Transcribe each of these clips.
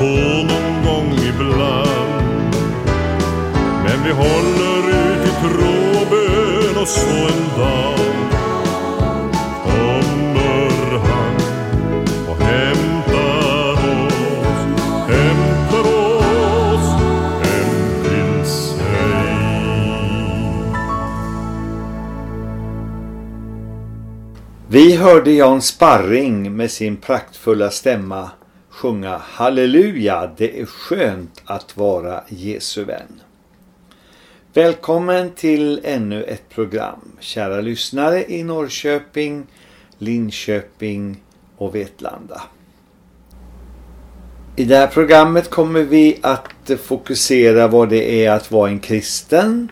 På någon gång ibland. Men vi håller ut i tro och bön och så en dag kommer han och hämtar oss, hämtar oss hem till sig. Vi hörde Jan Sparring med sin praktfulla stämma sjunga Halleluja, det är skönt att vara Jesu vän. Välkommen till ännu ett program, kära lyssnare i Norrköping, Linköping och Vetlanda. I det här programmet kommer vi att fokusera vad det är att vara en kristen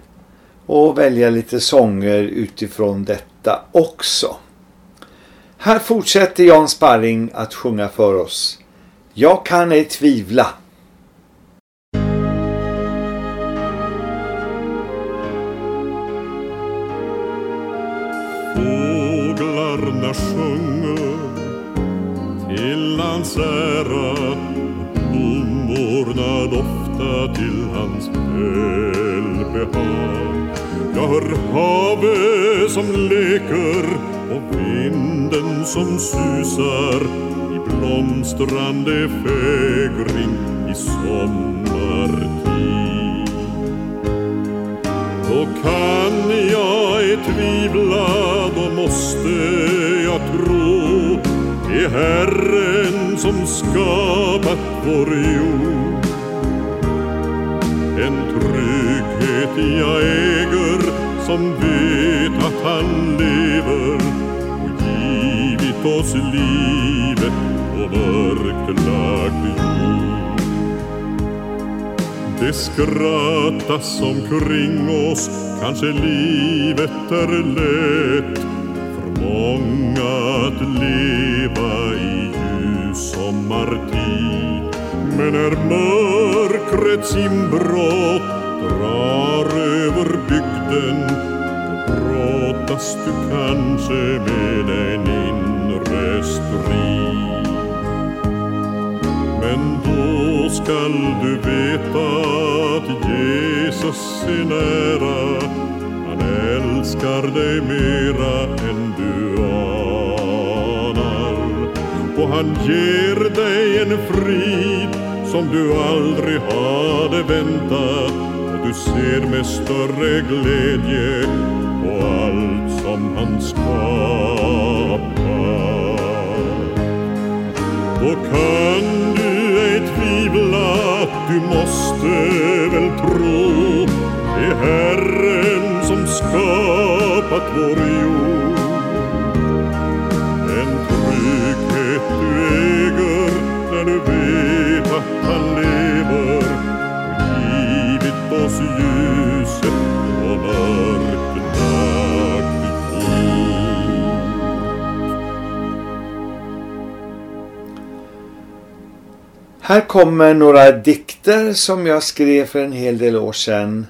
och välja lite sånger utifrån detta också. Här fortsätter Jan Sparring att sjunga för oss. Jag kan ej tvivla. Fåglarna sjunger till hans ära. Blommorna doftar till hans välbehag. Jag hör havet som leker och vinden som susar blomstrande fägring i sommartid. Då kan jag ej tvivla, då måste jag tro Det är Herren som skapat vår jord. En trygghet jag äger som vet att han lever och givit oss liv, mörklagd jord det skrattas omkring oss, kanske livet är lätt för många att leva i ljus sommartid. Men när mörkrets inbrott drar över bygden då brottas du kanske med en inre strid. Men då skall du veta att Jesus är nära Han älskar dig mera än du anar. Och han ger dig en frid som du aldrig hade väntat. Och du ser med större glädje på allt som han skapar. Då kan du tvivla, du måste väl tro Det är Herren som skapat vår jord. En trygghet du äger när du vet att han lever och givit oss ljuset och mörkret Här kommer några dikter som jag skrev för en hel del år sedan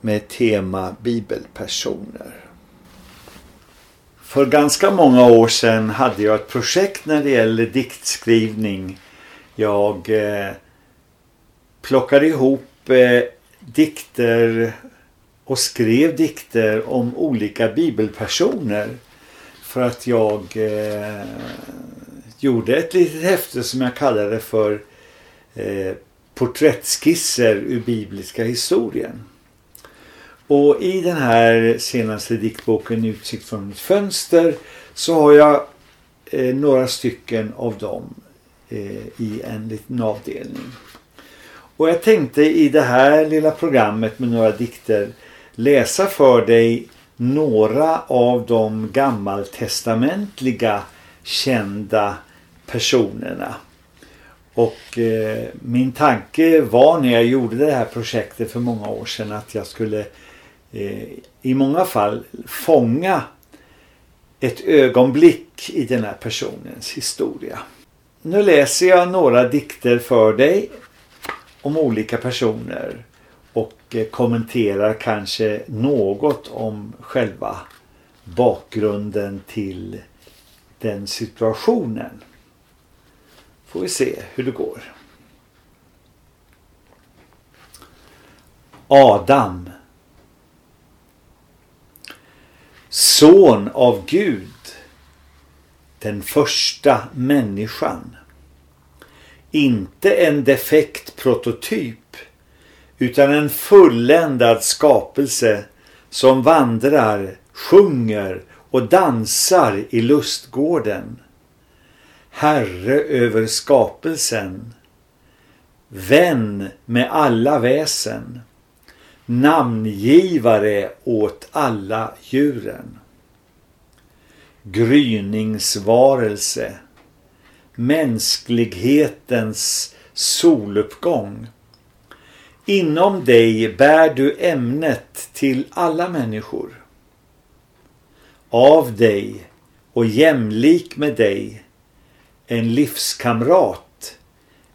med tema bibelpersoner. För ganska många år sedan hade jag ett projekt när det gäller diktskrivning. Jag eh, plockade ihop eh, dikter och skrev dikter om olika bibelpersoner för att jag eh, gjorde ett litet häfte som jag kallade för eh, porträttskisser ur bibliska historien. Och i den här senaste diktboken Utsikt från mitt fönster så har jag eh, några stycken av dem eh, i en liten avdelning. Och jag tänkte i det här lilla programmet med några dikter läsa för dig några av de gammaltestamentliga kända personerna. Och eh, min tanke var när jag gjorde det här projektet för många år sedan att jag skulle eh, i många fall fånga ett ögonblick i den här personens historia. Nu läser jag några dikter för dig om olika personer och eh, kommenterar kanske något om själva bakgrunden till den situationen. Får vi se hur det går. Adam. Son av Gud. Den första människan. Inte en defekt prototyp utan en fulländad skapelse som vandrar, sjunger och dansar i lustgården. Herre över skapelsen, vän med alla väsen, namngivare åt alla djuren. Gryningsvarelse, mänsklighetens soluppgång. Inom dig bär du ämnet till alla människor. Av dig och jämlik med dig en livskamrat,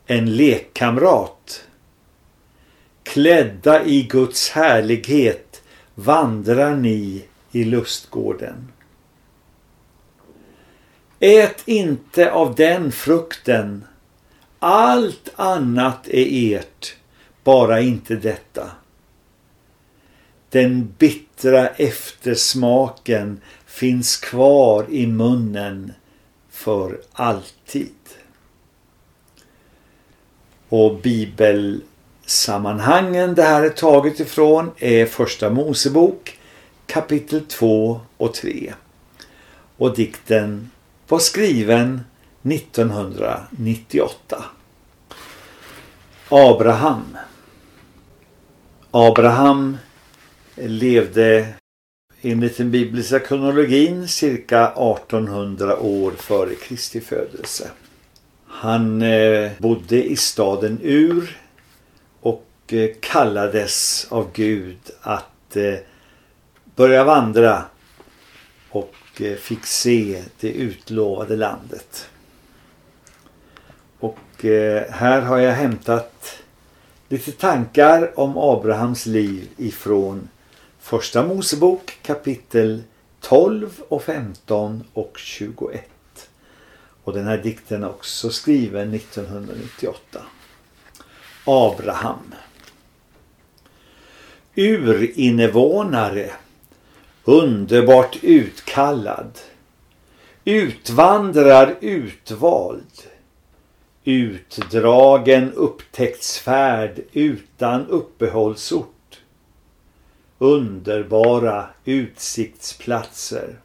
en lekkamrat. Klädda i Guds härlighet vandrar ni i lustgården. Ät inte av den frukten. Allt annat är ert, bara inte detta. Den bittra eftersmaken finns kvar i munnen för alltid. Och bibelsammanhangen det här är taget ifrån är första Mosebok kapitel 2 och 3. Och dikten var skriven 1998. Abraham. Abraham levde enligt den bibliska kronologin cirka 1800 år före Kristi födelse. Han eh, bodde i staden Ur och eh, kallades av Gud att eh, börja vandra och fick se det utlovade landet. Och här har jag hämtat lite tankar om Abrahams liv ifrån Första Mosebok kapitel 12 och 15 och 21. Och den här dikten är också skriven 1998. Abraham. Urinnevånare. Underbart utkallad. Utvandrar utvald. Utdragen upptäcktsfärd utan uppehållsort underbara utsiktsplatser.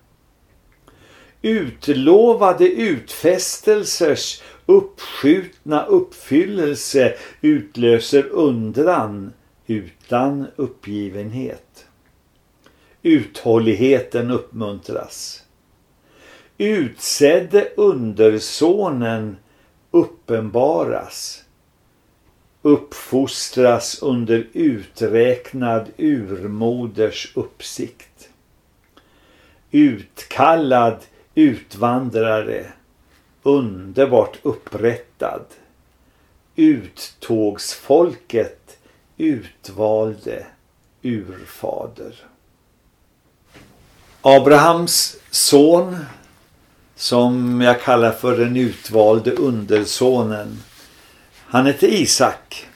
Utlovade utfästelsers uppskjutna uppfyllelse utlöser undran utan uppgivenhet. Uthålligheten uppmuntras. Utsedde undersonen uppenbaras. Uppfostras under uträknad urmoders uppsikt. Utkallad utvandrare underbart upprättad. Uttågsfolket utvalde urfader. Abrahams son som jag kallar för den utvalde undersonen. Han hette Isak.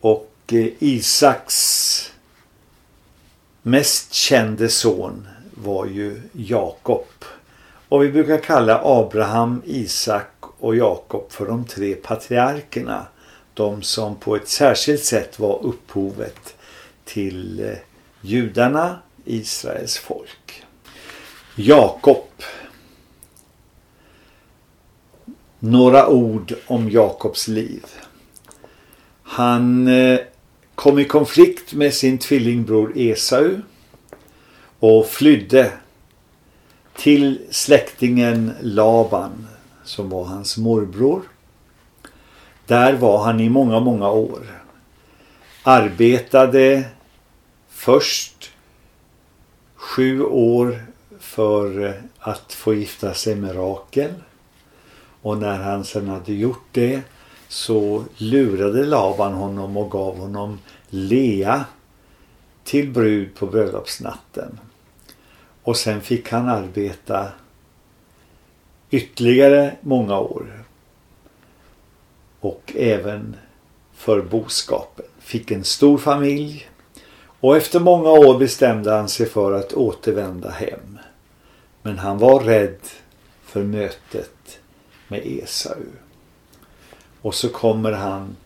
Och eh, Isaks mest kände son var ju Jakob. Och vi brukar kalla Abraham, Isak och Jakob för de tre patriarkerna. De som på ett särskilt sätt var upphovet till eh, judarna, Israels folk. Jakob. Några ord om Jakobs liv. Han eh, kom i konflikt med sin tvillingbror Esau och flydde till släktingen Laban som var hans morbror. Där var han i många, många år. Arbetade först sju år för att få gifta sig med Rakel. Och när han sen hade gjort det så lurade Laban honom och gav honom Lea till brud på bröllopsnatten. Och sen fick han arbeta ytterligare många år. Och även för boskapen. Fick en stor familj. Och efter många år bestämde han sig för att återvända hem. Men han var rädd för mötet med Esau. Och så kommer han,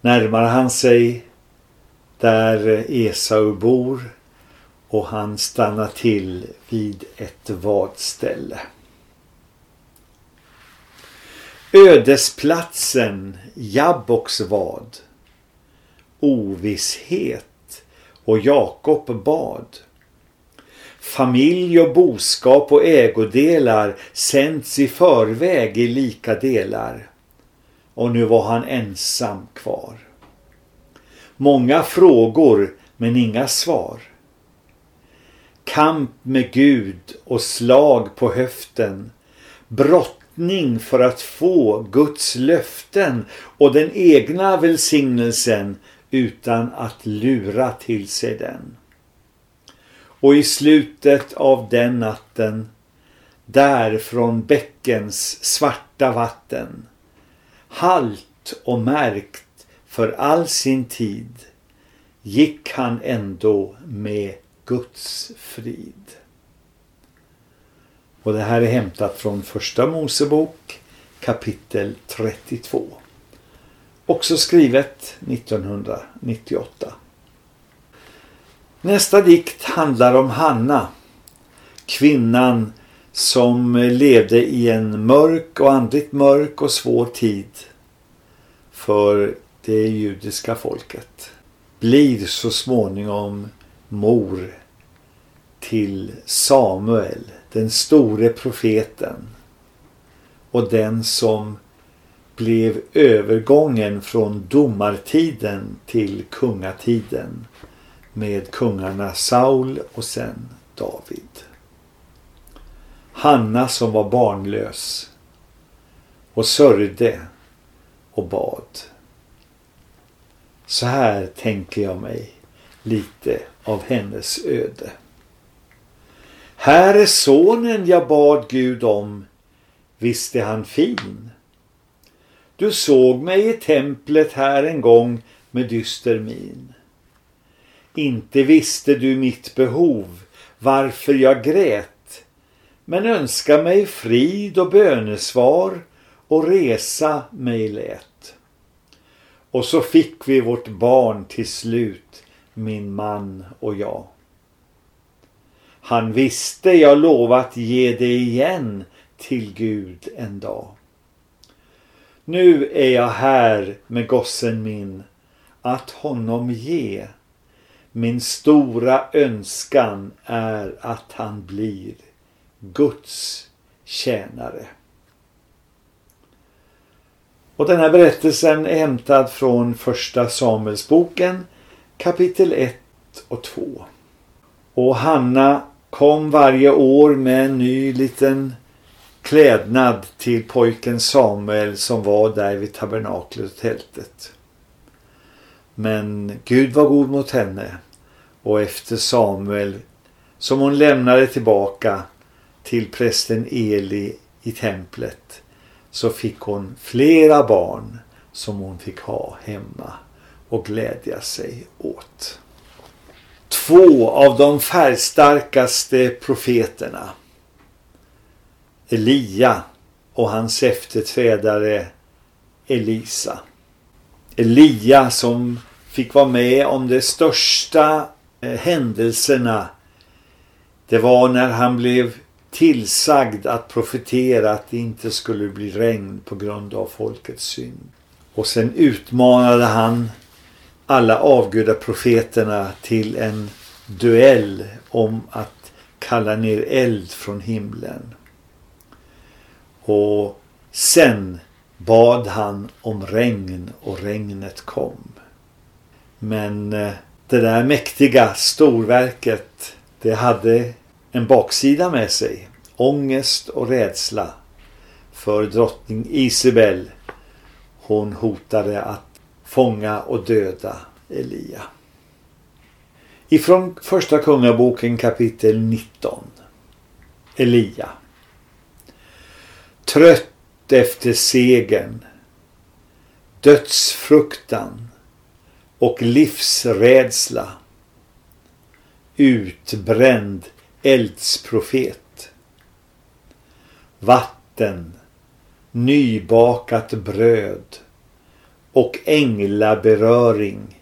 närmar han sig där Esau bor och han stannar till vid ett vadställe. Ödesplatsen Jabboks vad. Ovisshet och Jakob bad. Familj och boskap och ägodelar sänds i förväg i lika delar. Och nu var han ensam kvar. Många frågor men inga svar. Kamp med Gud och slag på höften. Brottning för att få Guds löften och den egna välsignelsen utan att lura till sig den. Och i slutet av den natten, där från bäckens svarta vatten, halt och märkt för all sin tid, gick han ändå med Guds frid. Och det här är hämtat från första Mosebok kapitel 32. Också skrivet 1998. Nästa dikt handlar om Hanna. Kvinnan som levde i en mörk och andligt mörk och svår tid för det judiska folket. Blir så småningom mor till Samuel, den store profeten och den som blev övergången från domartiden till kungatiden med kungarna Saul och sen David. Hanna som var barnlös och sörjde och bad. Så här tänker jag mig lite av hennes öde. Här är sonen jag bad Gud om, visst är han fin. Du såg mig i templet här en gång med dyster min. Inte visste du mitt behov, varför jag grät, men önska mig frid och bönesvar och resa mig lät. Och så fick vi vårt barn till slut, min man och jag. Han visste jag lovat ge det igen till Gud en dag. Nu är jag här med gossen min att honom ge. Min stora önskan är att han blir Guds tjänare. Och den här berättelsen är hämtad från första Samuelsboken kapitel 1 och 2. Och Hanna kom varje år med en ny liten klädnad till pojken Samuel som var där vid tabernaklet och tältet. Men Gud var god mot henne och efter Samuel som hon lämnade tillbaka till prästen Eli i templet så fick hon flera barn som hon fick ha hemma och glädja sig åt. Två av de färgstarkaste profeterna Elia och hans efterträdare Elisa. Elia som fick vara med om det största Eh, händelserna. Det var när han blev tillsagd att profetera att det inte skulle bli regn på grund av folkets synd. Och sen utmanade han alla avgudaprofeterna till en duell om att kalla ner eld från himlen. Och sen bad han om regn och regnet kom. Men eh, det där mäktiga storverket det hade en baksida med sig. Ångest och rädsla för drottning Isabel. Hon hotade att fånga och döda Elia. Ifrån första kungaboken kapitel 19. Elia. Trött efter segern, dödsfruktan och livsrädsla. Utbränd eldsprofet. Vatten, nybakat bröd och änglaberöring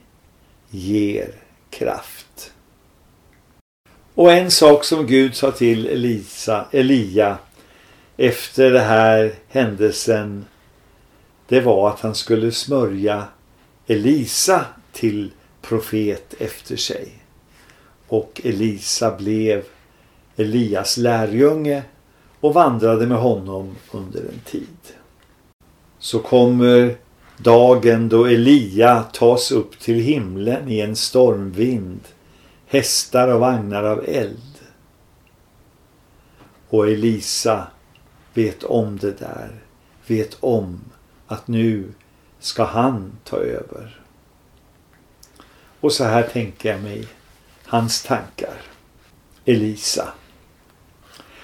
ger kraft. Och en sak som Gud sa till Elisa, Elia efter den här händelsen det var att han skulle smörja Elisa till profet efter sig. Och Elisa blev Elias lärjunge och vandrade med honom under en tid. Så kommer dagen då Elia tas upp till himlen i en stormvind, hästar och vagnar av eld. Och Elisa vet om det där, vet om att nu ska han ta över. Och så här tänker jag mig hans tankar. Elisa.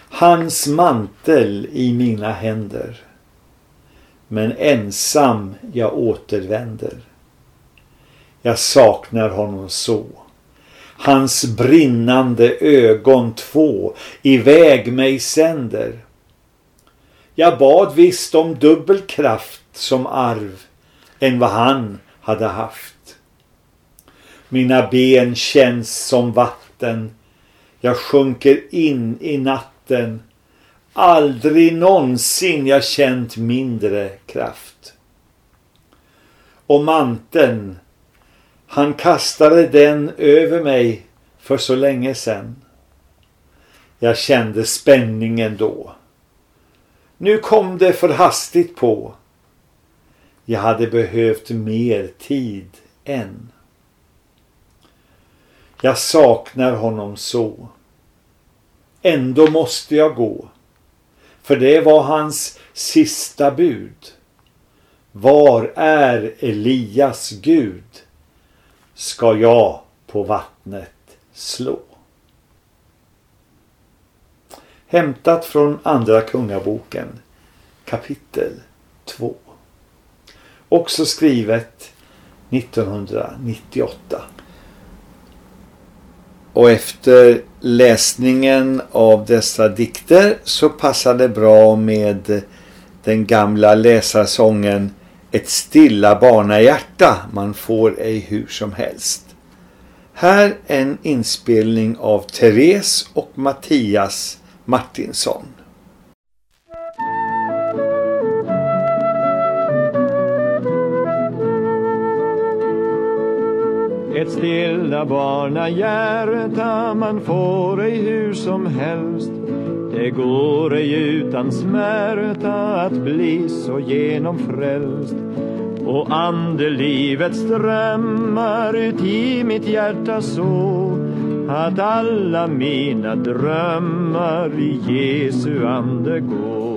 Hans mantel i mina händer. Men ensam jag återvänder. Jag saknar honom så. Hans brinnande ögon två iväg mig sänder. Jag bad visst om dubbel kraft som arv än vad han hade haft. Mina ben känns som vatten. Jag sjunker in i natten. Aldrig någonsin jag känt mindre kraft. Och manteln, han kastade den över mig för så länge sedan. Jag kände spänningen då. Nu kom det för hastigt på. Jag hade behövt mer tid än. Jag saknar honom så. Ändå måste jag gå. För det var hans sista bud. Var är Elias Gud? Ska jag på vattnet slå. Hämtat från Andra Kungaboken kapitel 2. Också skrivet 1998. Och efter läsningen av dessa dikter så passar det bra med den gamla läsarsången Ett stilla barnahjärta man får ej hur som helst. Här en inspelning av Therese och Mattias Martinsson. Ett stilla barnahjärta man får ej hur som helst det går ej utan smärta att bli så genomfrälst och andelivet strömmar ut i mitt hjärta så att alla mina drömmar i Jesu ande går.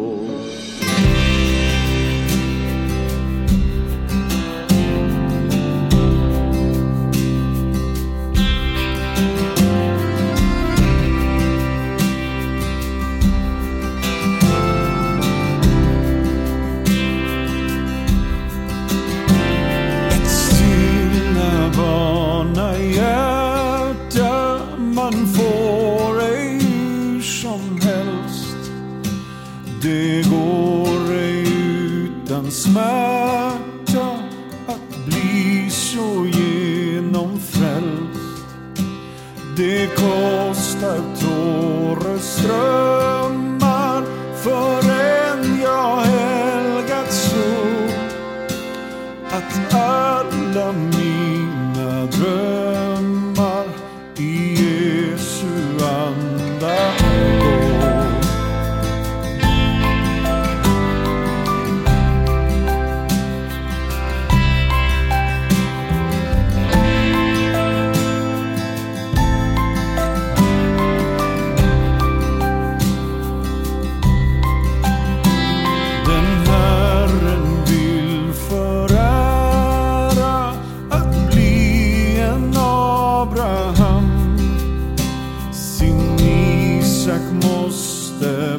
the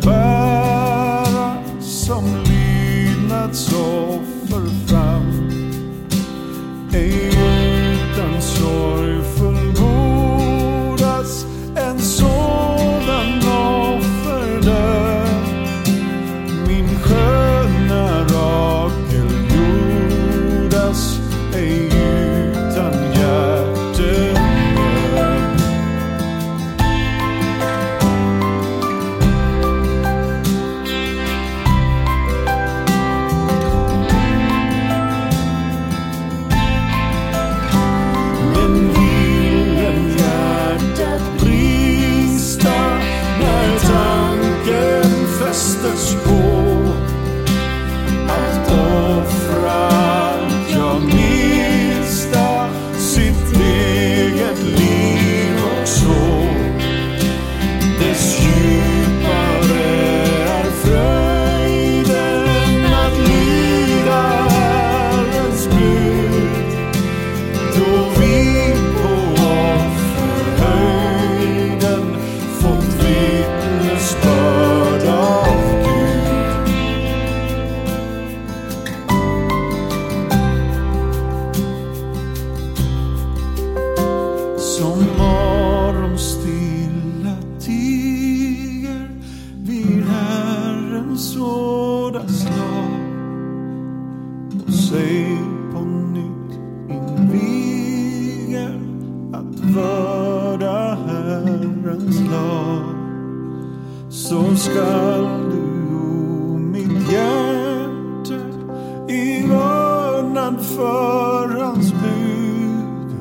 för hans bud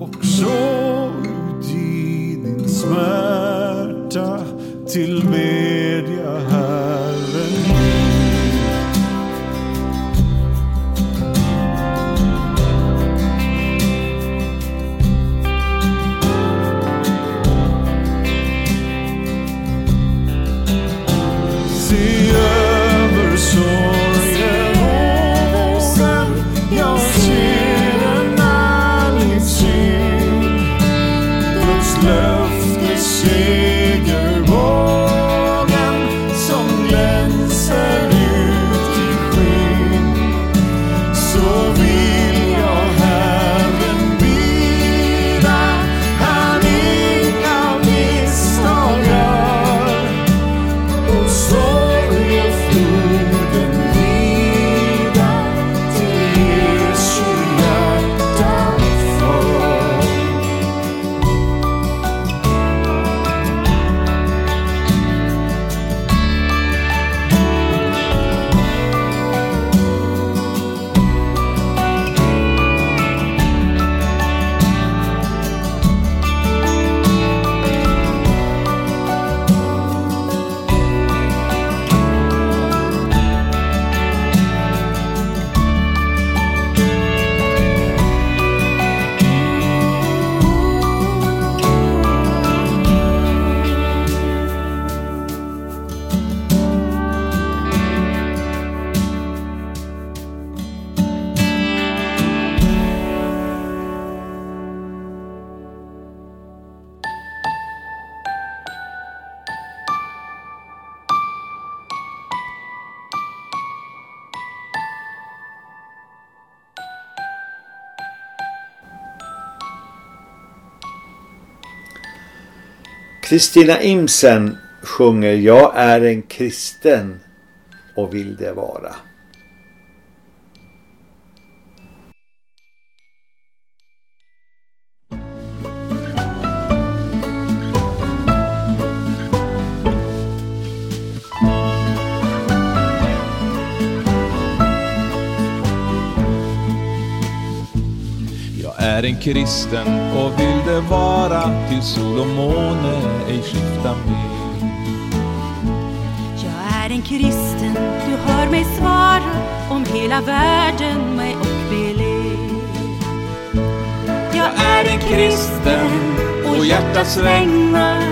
och så ut din smärta till mig. Kristina Imsen sjunger Jag är en kristen och vill det vara. Jag är en kristen och vill det vara till sol och måne ej skifta med. Jag är en kristen, du hör mig svara om hela världen mig och bele. Jag är en kristen och hjärtats vägnar,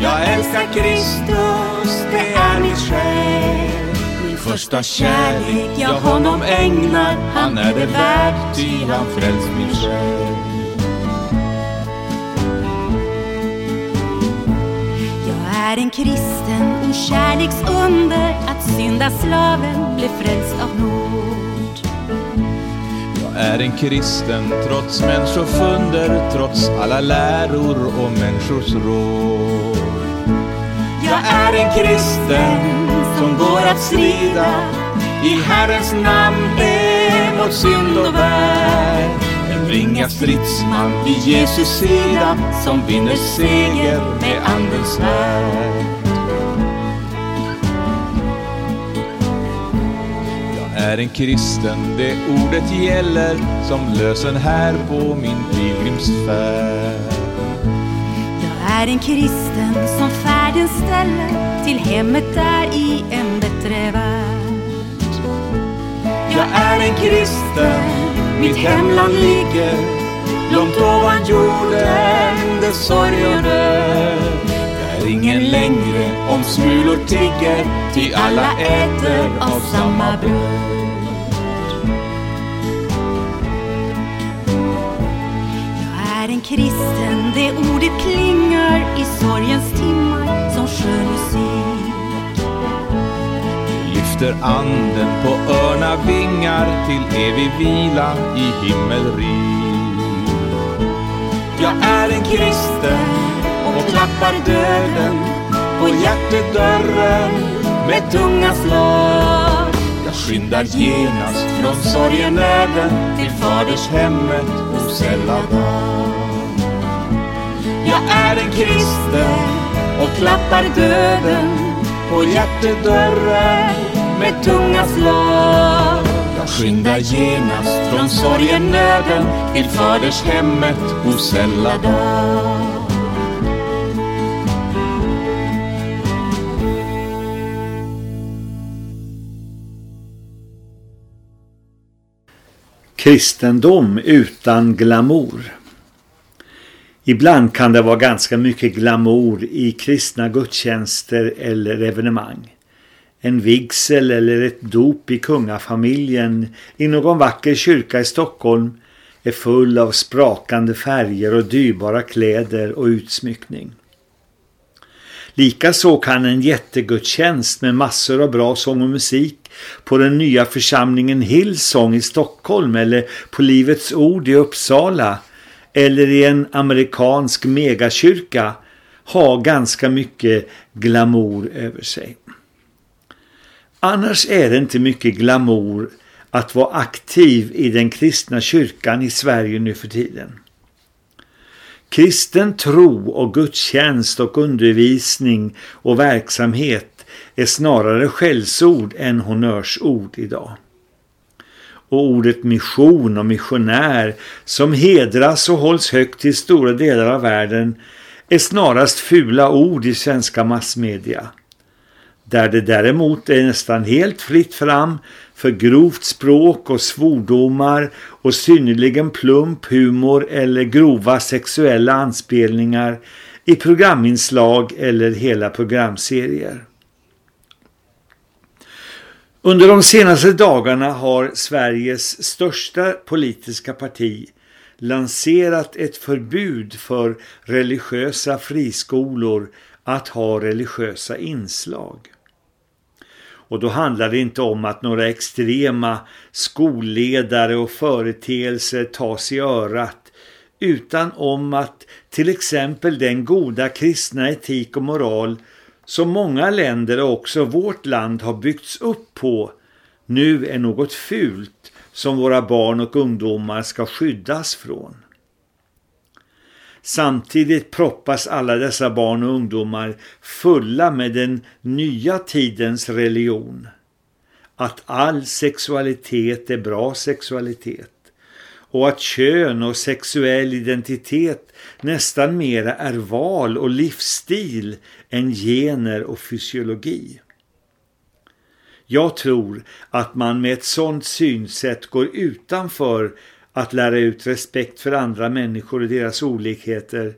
Jag älskar Kristus, det är min själ. Min första kärlek jag honom ägnar, han är det värd, ty han frälst min själ. Är en kristen och kärleksunder att syndaslaven blev frälst av nåd. Jag är en kristen trots människofunder, trots alla läror och människors råd. Jag är en kristen som går att strida i Herrens namn emot synd och värld. En ringa stridsman vid Jesus sida som vinner seger med Andens svärd. Jag är en kristen, det ordet gäller som lösen här på min pilgrimsfärd. Jag är en kristen som färden ställer till hemmet där i en bättre värld. Jag är en kristen, mitt hemland ligger långt ovan jorden, där sorg och nöd. Där ingen längre om smulor tigger, ty alla äter av samma bröd. Jag är en kristen, det ordet klingar i sorgens timmar som skön musik lyfter anden på örna vingar till evig vila i himmelrik. Jag är en kristen och klappar döden på hjärtedörren med tunga slag. Jag skyndar genast från sorgenöden till faders hemmet hos Elladal. Jag är en kristen och klappar döden på hjärtedörren med tunga slag. Skynda genast från sorgen nöden till faders hemmet hos Elladal. Kristendom utan glamour. Ibland kan det vara ganska mycket glamour i kristna gudstjänster eller evenemang. En vigsel eller ett dop i kungafamiljen i någon vacker kyrka i Stockholm är full av sprakande färger och dyrbara kläder och utsmyckning. Likaså kan en jättegudstjänst med massor av bra sång och musik på den nya församlingen Hillsong i Stockholm eller på Livets Ord i Uppsala eller i en amerikansk megakyrka ha ganska mycket glamour över sig. Annars är det inte mycket glamour att vara aktiv i den kristna kyrkan i Sverige nu för tiden. Kristen tro och gudstjänst och undervisning och verksamhet är snarare skällsord än honnörsord idag. Och ordet mission och missionär som hedras och hålls högt i stora delar av världen är snarast fula ord i svenska massmedia där det däremot är nästan helt fritt fram för grovt språk och svordomar och synnerligen plump humor eller grova sexuella anspelningar i programinslag eller hela programserier. Under de senaste dagarna har Sveriges största politiska parti lanserat ett förbud för religiösa friskolor att ha religiösa inslag. Och då handlar det inte om att några extrema skolledare och företeelser tas i örat utan om att till exempel den goda kristna etik och moral som många länder och också vårt land har byggts upp på nu är något fult som våra barn och ungdomar ska skyddas från. Samtidigt proppas alla dessa barn och ungdomar fulla med den nya tidens religion. Att all sexualitet är bra sexualitet och att kön och sexuell identitet nästan mera är val och livsstil än gener och fysiologi. Jag tror att man med ett sådant synsätt går utanför att lära ut respekt för andra människor och deras olikheter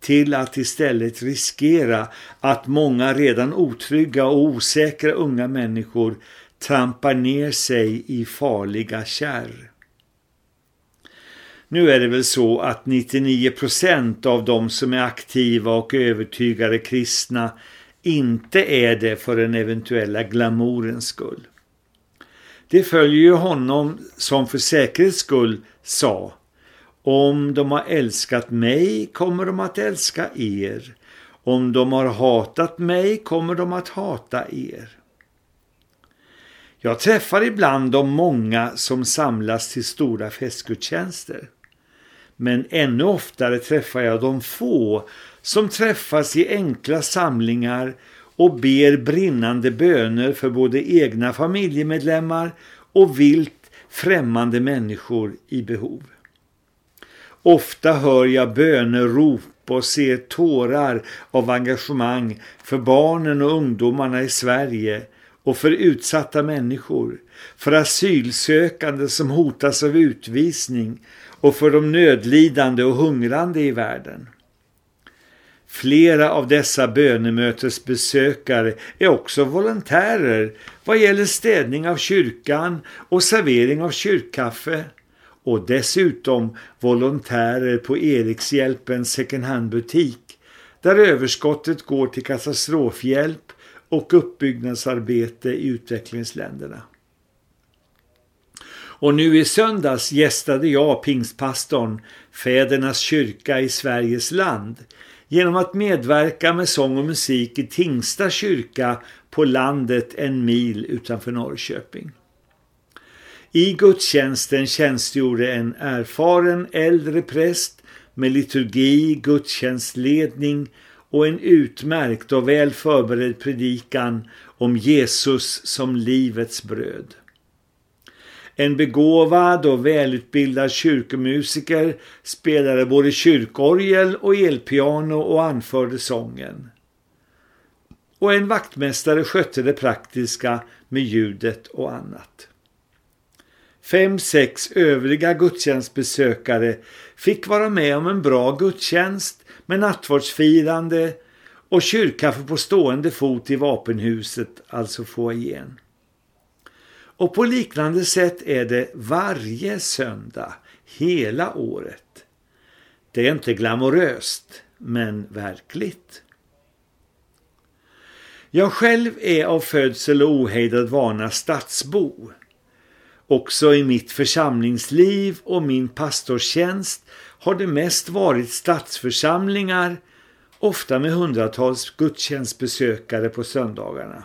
till att istället riskera att många redan otrygga och osäkra unga människor trampar ner sig i farliga kärr. Nu är det väl så att 99% av de som är aktiva och övertygade kristna inte är det för den eventuella glamourens skull. Det följer ju honom som för säkerhets skull sa Om de har älskat mig kommer de att älska er. Om de har hatat mig kommer de att hata er. Jag träffar ibland de många som samlas till stora festgudstjänster. Men ännu oftare träffar jag de få som träffas i enkla samlingar och ber brinnande böner för både egna familjemedlemmar och vilt främmande människor i behov. Ofta hör jag bönerop och ser tårar av engagemang för barnen och ungdomarna i Sverige och för utsatta människor, för asylsökande som hotas av utvisning och för de nödlidande och hungrande i världen. Flera av dessa bönemötesbesökare är också volontärer vad gäller städning av kyrkan och servering av kyrkkaffe och dessutom volontärer på Erikshjälpens second hand-butik där överskottet går till katastrofhjälp och uppbyggnadsarbete i utvecklingsländerna. Och nu i söndags gästade jag pingstpastorn Fädernas kyrka i Sveriges land genom att medverka med sång och musik i Tingsta kyrka på landet en mil utanför Norrköping. I gudstjänsten tjänstgjorde en erfaren äldre präst med liturgi, gudstjänstledning och en utmärkt och väl förberedd predikan om Jesus som livets bröd. En begåvad och välutbildad kyrkomusiker spelade både kyrkorgel och elpiano och anförde sången. Och en vaktmästare skötte det praktiska med ljudet och annat. Fem, sex övriga gudstjänstbesökare fick vara med om en bra gudstjänst med nattvardsfirande och kyrkkaffe på stående fot i vapenhuset, alltså foajén. Och på liknande sätt är det varje söndag, hela året. Det är inte glamoröst, men verkligt. Jag själv är av födsel och ohejdad vana stadsbo. Också i mitt församlingsliv och min pastorstjänst har det mest varit stadsförsamlingar, ofta med hundratals gudstjänstbesökare på söndagarna.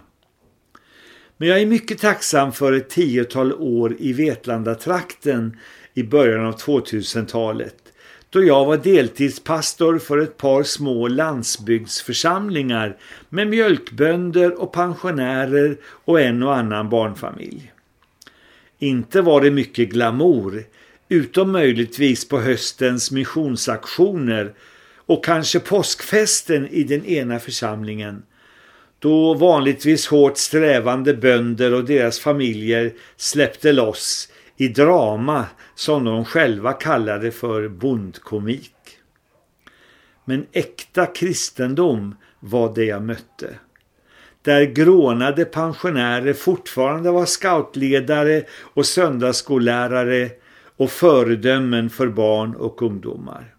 Men jag är mycket tacksam för ett tiotal år i Vetlanda-trakten i början av 2000-talet då jag var deltidspastor för ett par små landsbygdsförsamlingar med mjölkbönder och pensionärer och en och annan barnfamilj. Inte var det mycket glamour, utom möjligtvis på höstens missionsaktioner och kanske påskfesten i den ena församlingen då vanligtvis hårt strävande bönder och deras familjer släppte loss i drama som de själva kallade för bondkomik. Men äkta kristendom var det jag mötte. Där grånade pensionärer fortfarande var scoutledare och söndagsskollärare och föredömen för barn och ungdomar.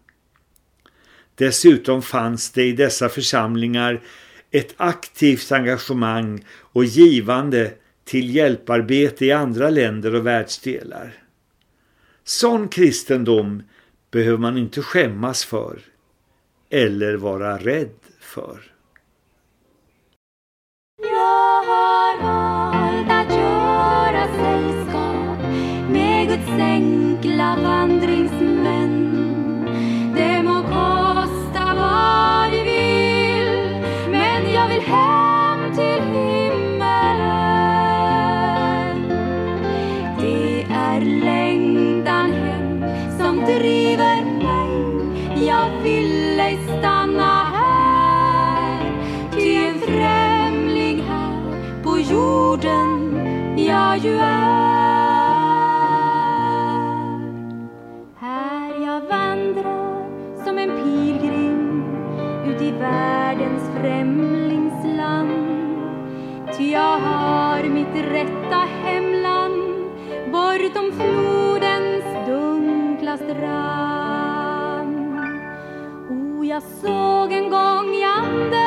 Dessutom fanns det i dessa församlingar ett aktivt engagemang och givande till hjälparbete i andra länder och världsdelar. Sån kristendom behöver man inte skämmas för eller vara rädd för. Jag har valt att göra sällskap med Guds enkla vandringsmän hem till himmelen. Det är längtan hem som driver mig. Jag vill ej stanna här, ty en främling här på jorden jag ju är. Här jag vandrar som en pilgrim uti världens främling Ty jag har mitt rätta hemland bortom flodens dunkla strand. O, jag såg en gång i anden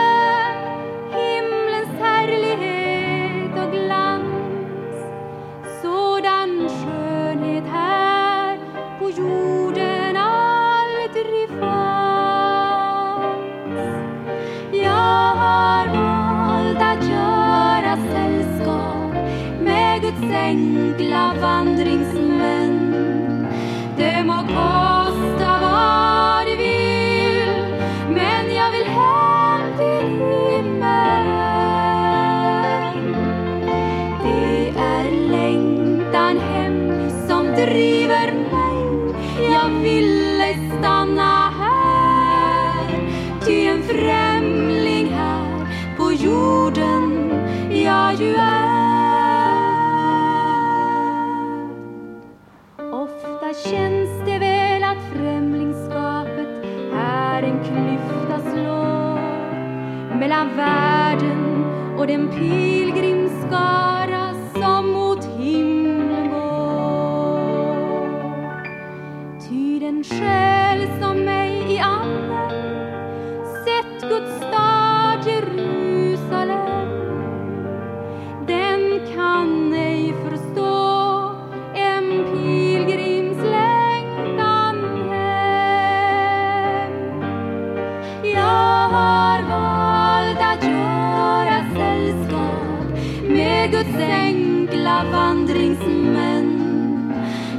Guds enkla vandringsmän.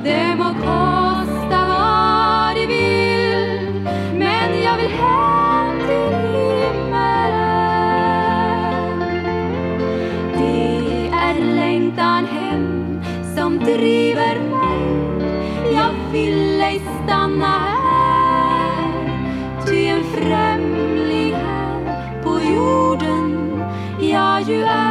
Det må kosta vad det vill, men jag vill hem till himmelen. Det är längtan hem som driver mig. Jag vill ej stanna här, ty en främling här på jorden jag ju är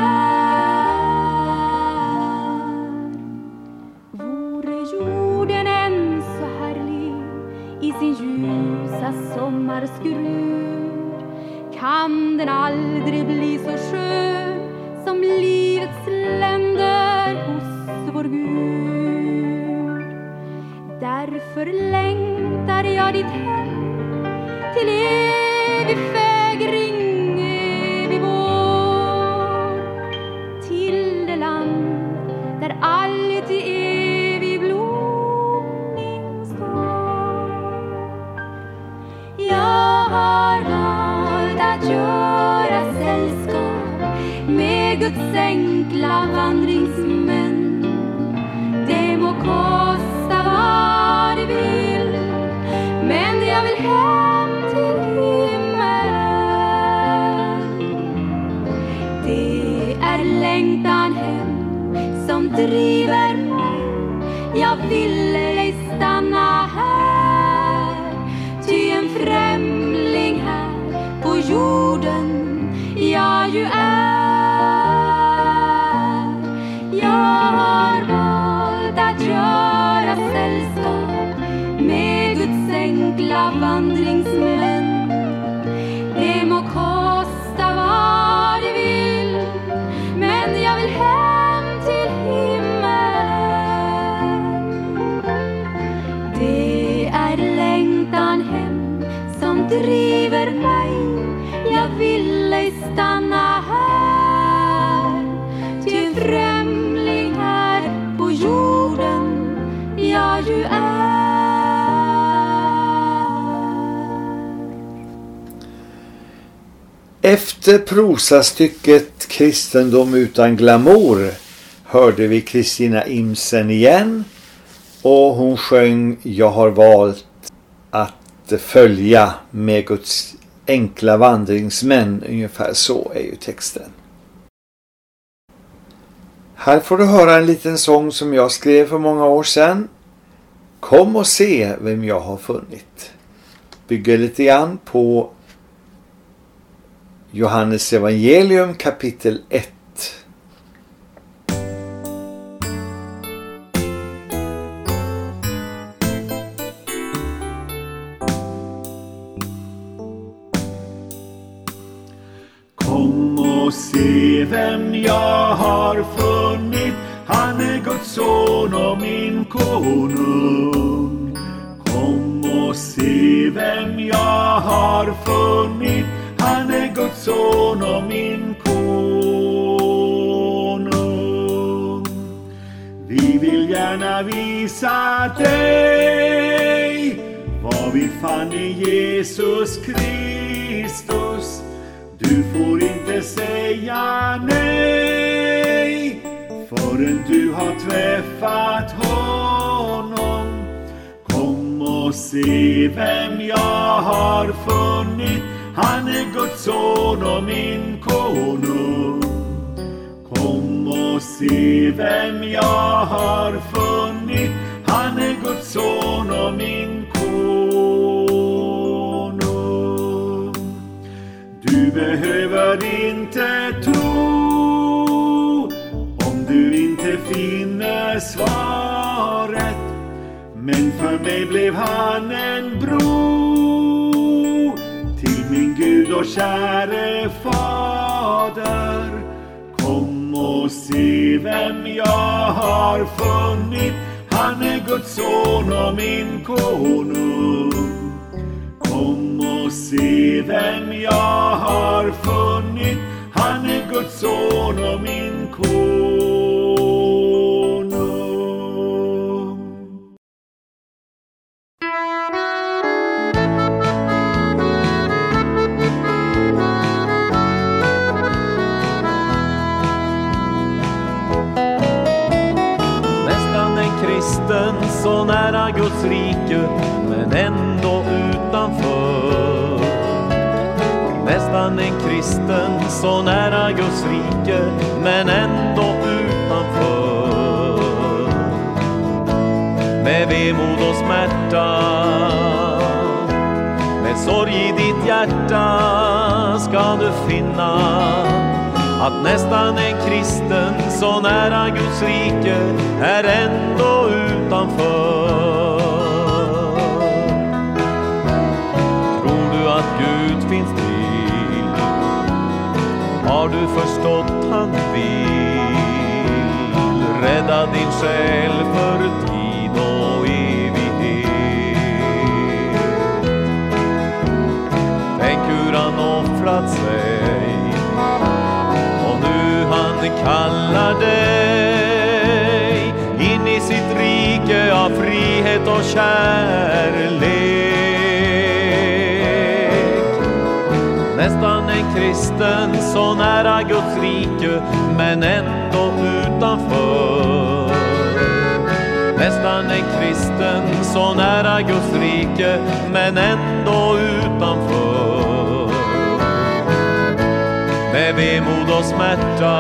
vågar skrud kan den aldrig bli så skön som livets länder hos vår Gud. Därför längtar jag dit hem till er sällskap med Guds enkla vandringsmän. Det må kosta vad det vill, men jag vill hellre Efter prosastycket Kristendom utan glamour hörde vi Kristina Imsen igen och hon sjöng Jag har valt att följa med Guds enkla vandringsmän. Ungefär så är ju texten. Här får du höra en liten sång som jag skrev för många år sedan. Kom och se vem jag har funnit. Bygger lite grann på Johannes evangelium kapitel 1. Kom och se vem jag har funnit. Han är Guds son och min konung. Kom och se vem jag har funnit. Son och min konung. Vi vill gärna visa dig vad vi fann i Jesus Kristus. Du får inte säga nej förrän du har träffat honom. Kom och se vem jag har funnit. Han är Guds son och min konung. Kom och se vem jag har funnit. Han är Guds son och min konung. Du behöver inte tro om du inte finner svaret. Men för mig blev han en bro Gud och käre Fader. Kom och se vem jag har funnit. Han är Guds son och min konung. Kom och se vem jag har funnit. Han är Guds son och min konung. Så nära Guds rike men ändå utanför. Med vemod och smärta, med sorg i ditt hjärta ska du finna att nästan en kristen så nära Guds rike är ändå utanför. Har du förstått han vill rädda din själ för tid och evighet? Tänk hur han offrat sig och nu han kallar dig in i sitt rike av frihet och kärlek. Kristen så nära Guds rike men ändå utanför. Nästan en kristen så nära Guds rike men ändå utanför med vemod och smärta.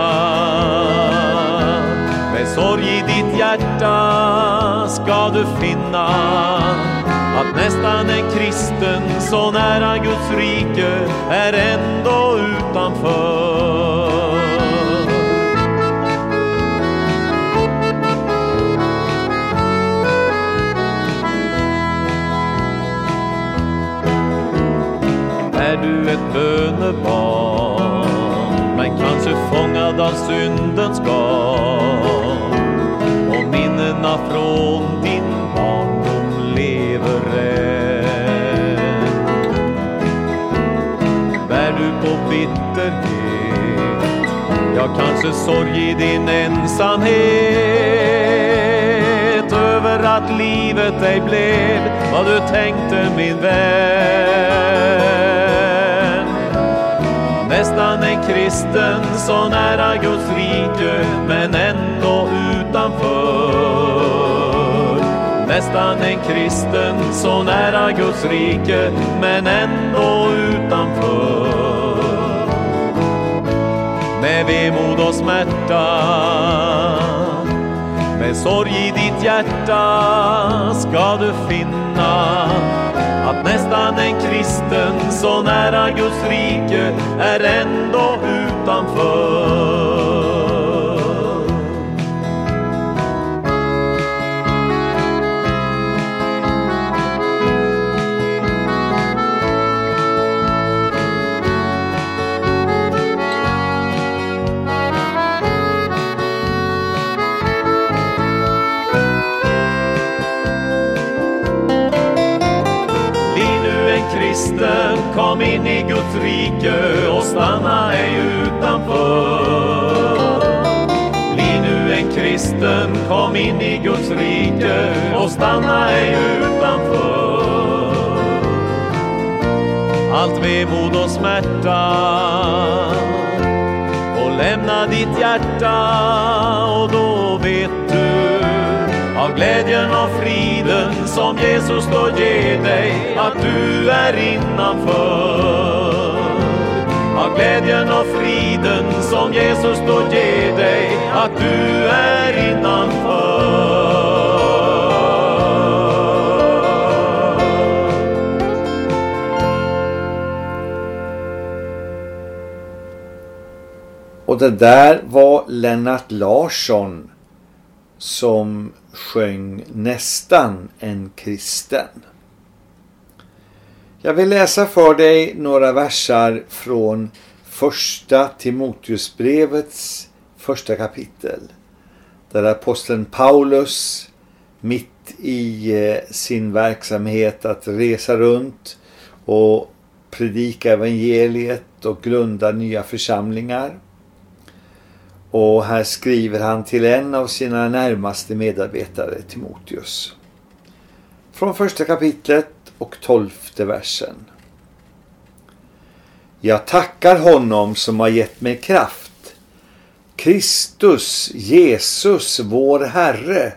Med sorg i ditt hjärta ska du finna att nästan en kristen så nära Guds rike är ändå utanför. Är du ett bönebarn men kanske fångad av syndens garn och minnena från bitterhet, ja kanske sorg i din ensamhet över att livet ej blev vad du tänkte min vän. nästan en kristen så nära Guds rike men ändå utanför. Nästan en kristen så nära Guds rike men ändå utanför. Med vemod och smärta med sorg i ditt hjärta ska du finna att nästan en kristen så nära Guds rike är ändå utanför. Guds rike och stanna ej utanför. Bli nu en kristen, kom in i Guds rike och stanna ej utanför. Allt vemod och smärta och lämna ditt hjärta och då vet du av glädjen och friden som Jesus då ger dig att du är innanför. Glädjen och friden som Jesus då ger dig att du är innanför. Och det där var Lennart Larsson som sjöng nästan en kristen. Jag vill läsa för dig några versar från första Timoteusbrevets första kapitel. Där aposteln Paulus mitt i eh, sin verksamhet att resa runt och predika evangeliet och grunda nya församlingar. Och här skriver han till en av sina närmaste medarbetare, Timoteus. Från första kapitlet och tolfte versen. Jag tackar honom som har gett mig kraft. Kristus, Jesus, vår Herre.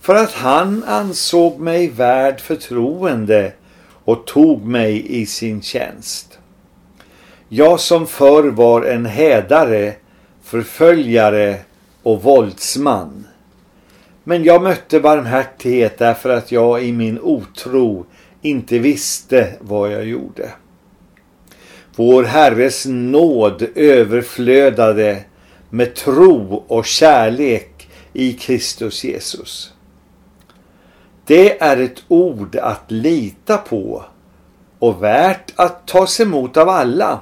För att han ansåg mig värd förtroende och tog mig i sin tjänst. Jag som förr var en hädare förföljare och våldsman. Men jag mötte barmhärtighet därför att jag i min otro inte visste vad jag gjorde. Vår Herres nåd överflödade med tro och kärlek i Kristus Jesus. Det är ett ord att lita på och värt att tas emot av alla.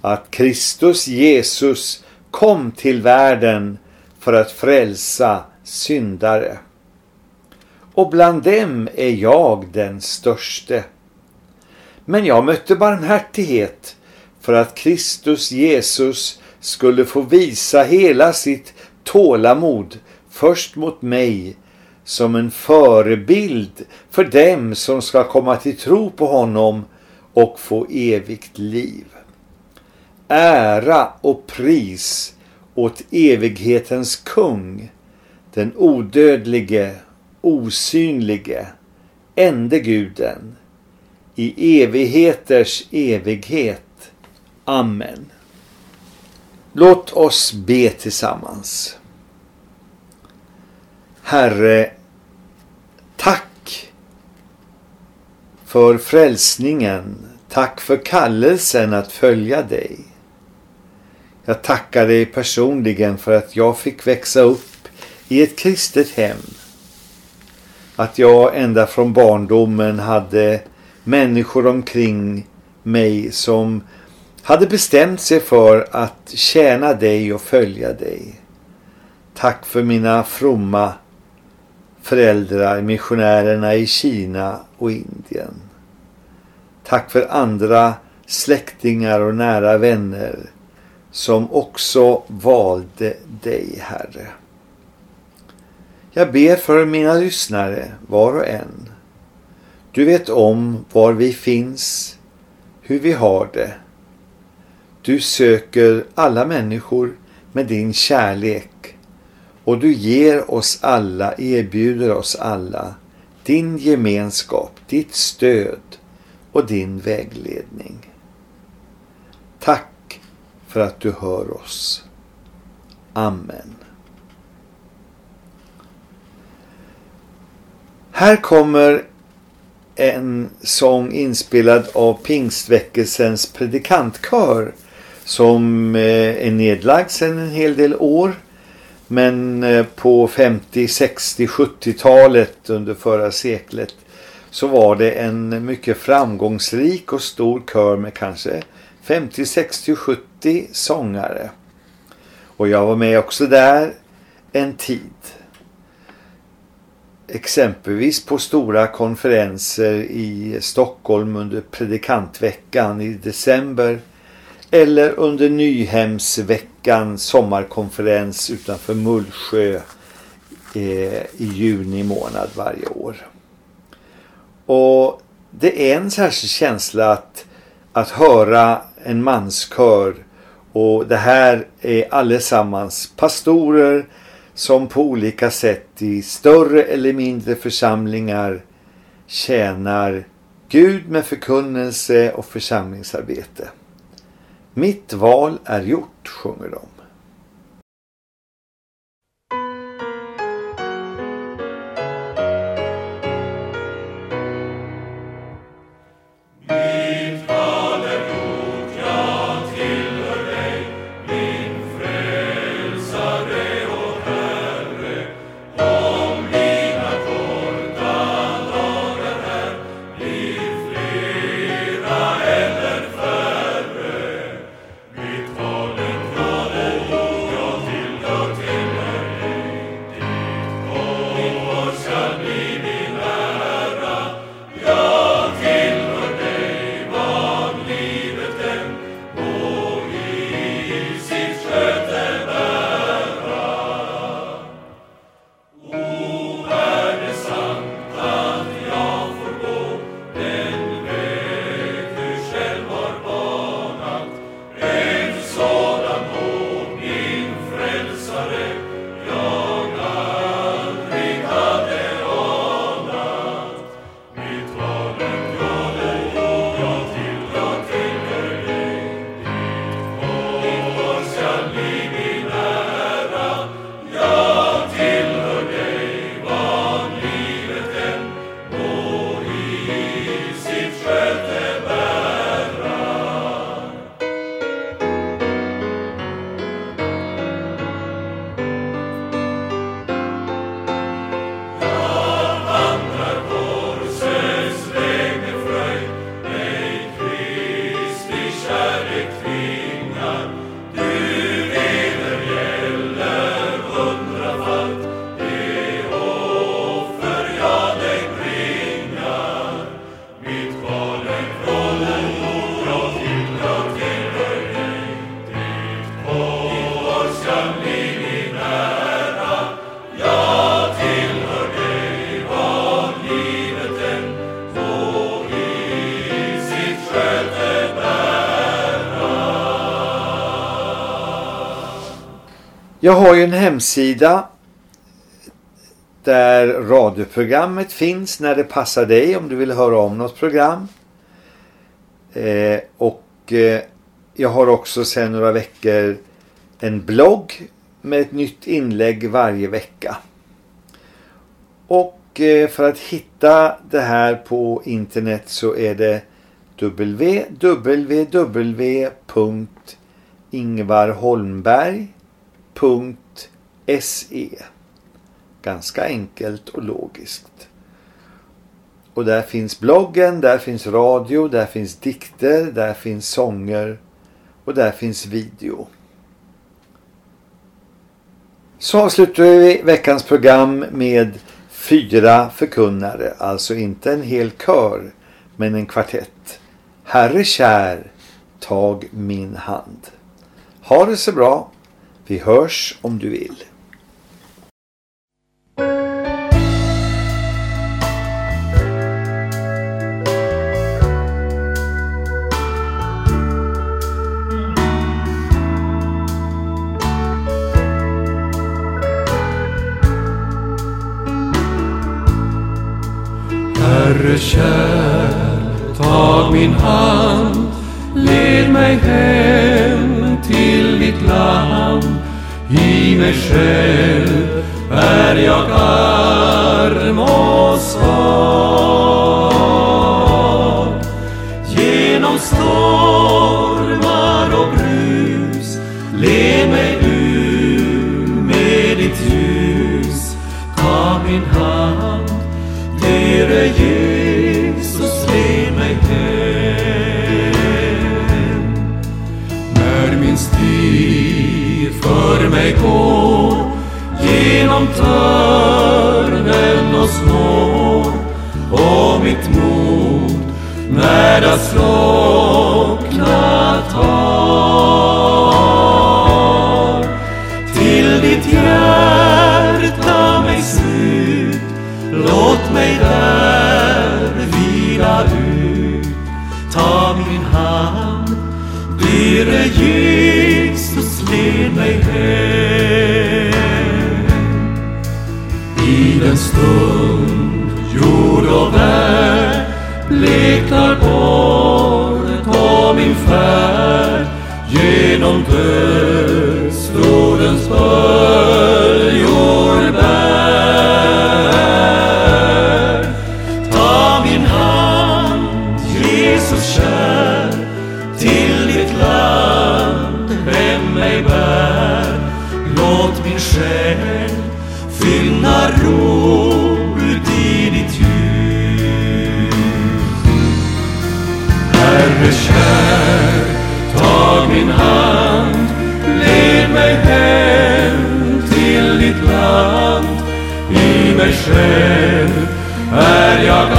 Att Kristus Jesus kom till världen för att frälsa syndare. Och bland dem är jag den störste. Men jag mötte barmhärtighet för att Kristus Jesus skulle få visa hela sitt tålamod först mot mig som en förebild för dem som ska komma till tro på honom och få evigt liv. Ära och pris åt evighetens kung, den odödlige, osynlige, ende guden, i evigheters evighet. Amen. Låt oss be tillsammans. Herre, tack för frälsningen. Tack för kallelsen att följa dig. Jag tackar dig personligen för att jag fick växa upp i ett kristet hem. Att jag ända från barndomen hade människor omkring mig som hade bestämt sig för att tjäna dig och följa dig. Tack för mina fromma föräldrar, missionärerna i Kina och Indien. Tack för andra släktingar och nära vänner som också valde dig, Herre. Jag ber för mina lyssnare, var och en. Du vet om var vi finns, hur vi har det. Du söker alla människor med din kärlek och du ger oss alla, erbjuder oss alla din gemenskap, ditt stöd och din vägledning. Tack för att du hör oss. Amen. Här kommer en sång inspelad av Pingstväckelsens predikantkör som eh, är nedlagd sedan en hel del år. Men eh, på 50, 60, 70-talet under förra seklet så var det en mycket framgångsrik och stor kör med kanske 50, 60, 70 sångare. Och jag var med också där en tid. Exempelvis på stora konferenser i Stockholm under predikantveckan i december eller under Nyhemsveckan sommarkonferens utanför Mullsjö eh, i juni månad varje år. Och det är en särskild känsla att, att höra en manskör och det här är allesammans pastorer som på olika sätt i större eller mindre församlingar tjänar Gud med förkunnelse och församlingsarbete. Mitt val är gjort, sjunger de. Jag har ju en hemsida där radioprogrammet finns när det passar dig om du vill höra om något program. Eh, och eh, jag har också sedan några veckor en blogg med ett nytt inlägg varje vecka. Och eh, för att hitta det här på internet så är det www.ingvarholmberg.com .se Ganska enkelt och logiskt. Och där finns bloggen, där finns radio, där finns dikter, där finns sånger och där finns video. Så avslutar vi veckans program med fyra förkunnare, alltså inte en hel kör men en kvartett. Herre kär, tag min hand. Ha det så bra! Vi hörs om du vill. Herre kär, tag min hand, led mig hem till ditt land. színesel, párjak ármon. mig gå genom törnen och snår. Och mitt mod när det slocknat har färd genom dödsstolens börd. själ är jag